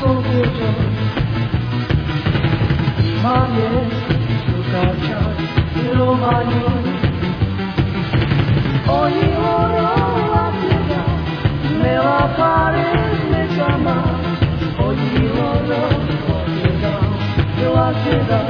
속여줘 희망의 휴가철로 많이 어이오로 앞에가 내와 발을 내삼아 어이오로 어디가 내 앞에가